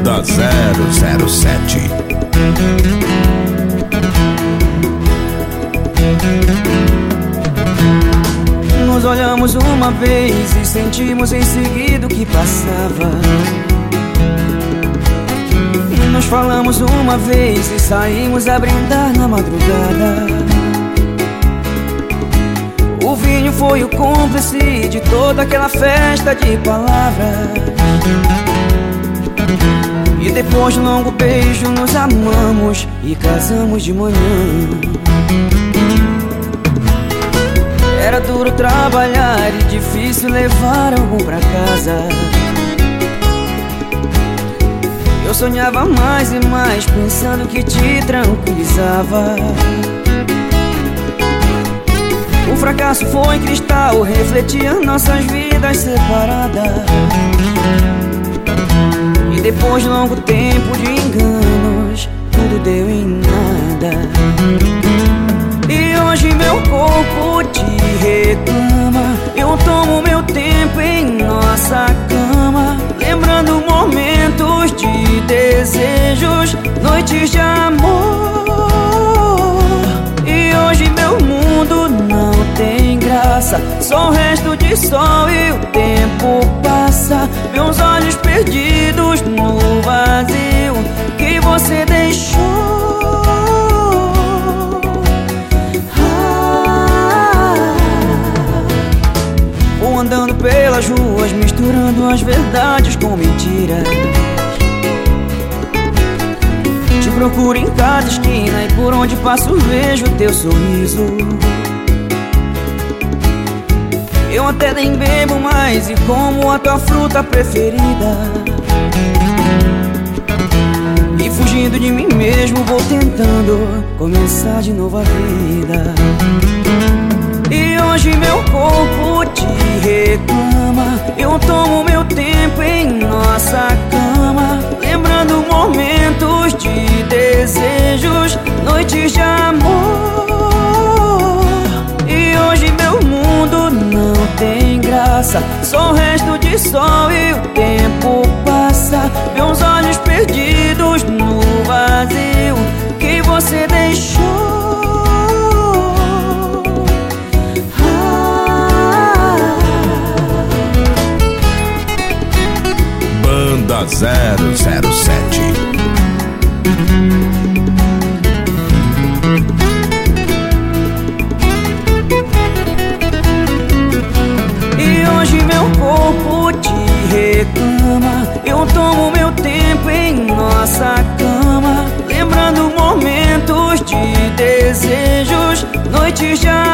Banda 007 Nos olhamos uma vez e sentimos em seguida o que passava. Nos falamos uma vez e saímos a brindar na madrugada. O vinho foi o cúmplice de toda aquela festa de palavras. E depois de um longo beijo nos amamos e casamos de manhã. Era duro trabalhar e difícil levar algum pra casa. Eu sonhava mais e mais pensando que te tranquilizava. O fracasso foi cristal, refletia nossas vidas separadas. De longo tempo de enganos, tudo deu em nada. E hoje meu corpo te reclama. Eu tomo meu tempo em nossa cama, lembrando momentos de desejos, noites de amor. E hoje meu mundo não tem graça, só o resto de sol e o tempo passa. Meus olhos perdidos no vazio que você deixou. Vou andando pelas ruas, misturando as verdades com mentiras. Te procuro em cada esquina e por onde passo vejo teu sorriso. Eu até nem bebo mais e como a tua fruta preferida. E fugindo de mim mesmo vou tentando começar de novo a vida. E hoje meu corpo te reclama. Só o resto de sol e o tempo passa. Meus olhos perdidos no vazio que você deixou. Banda 007 cama, lembrando momentos